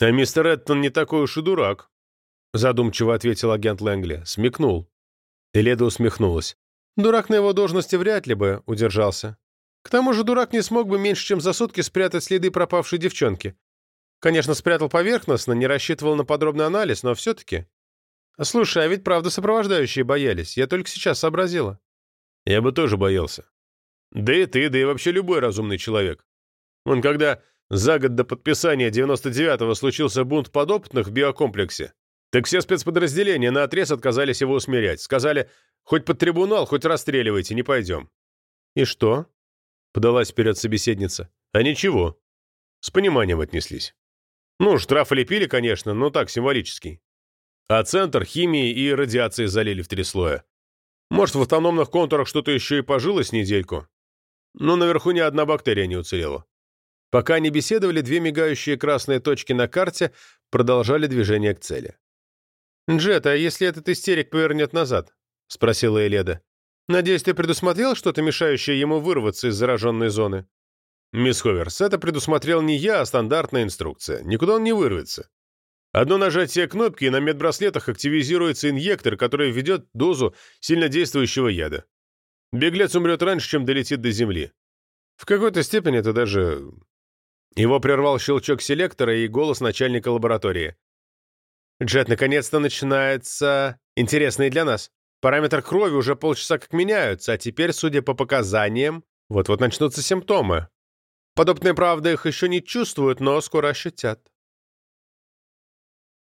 А мистер Эттон не такой уж и дурак, задумчиво ответил агент Лэнгли. Смекнул. Эледа усмехнулась. Дурак на его должности вряд ли бы удержался. К тому же дурак не смог бы меньше, чем за сутки спрятать следы пропавшей девчонки. Конечно, спрятал поверхностно, не рассчитывал на подробный анализ, но все-таки. Слушай, а ведь правда сопровождающие боялись. Я только сейчас сообразила. Я бы тоже боялся. Да и ты, да и вообще любой разумный человек. Вон когда за год до подписания 99-го случился бунт подопытных в биокомплексе, так все спецподразделения на отрез отказались его усмирять. Сказали, хоть под трибунал, хоть расстреливайте, не пойдем. И что? Подалась вперед собеседница. А ничего. С пониманием отнеслись. Ну, штрафы лепили, конечно, но так, символический. А центр химии и радиации залили в три слоя. Может, в автономных контурах что-то еще и пожилось недельку. Но наверху ни одна бактерия не уцелела. Пока они беседовали, две мигающие красные точки на карте продолжали движение к цели. «Джет, а если этот истерик повернет назад?» — спросила Эледа. «Надеюсь, ты предусмотрел что-то, мешающее ему вырваться из зараженной зоны?» «Мисс Ховерс, это предусмотрел не я, а стандартная инструкция. Никуда он не вырвется. Одно нажатие кнопки, и на медбраслетах активизируется инъектор, который введет дозу сильнодействующего яда. Беглец умрет раньше, чем долетит до земли. В какой-то степени это даже... Его прервал щелчок селектора и голос начальника лаборатории. «Джет, наконец-то начинается интересный для нас. Параметр крови уже полчаса как меняются, а теперь, судя по показаниям, вот-вот начнутся симптомы. Подобные, правда, их еще не чувствуют, но скоро ощутят.